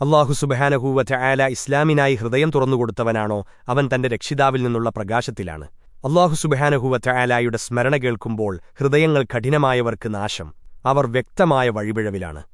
അള്ളാഹുസുബഹാനഹൂവറ്റ ആല ഇസ്ലാമിനായി ഹൃദയം തുറന്നുകൊടുത്തവനാണോ അവൻ തന്റെ രക്ഷിതാവിൽ നിന്നുള്ള പ്രകാശത്തിലാണ്. അള്ളാഹുസുബഹാനഹൂവറ്റ ആലായുടെ സ്മരണ കേൾക്കുമ്പോൾ ഹൃദയങ്ങൾ കഠിനമായവർക്ക് നാശം. അവർ വ്യക്തമായ വഴിപിഴവിലാണ്.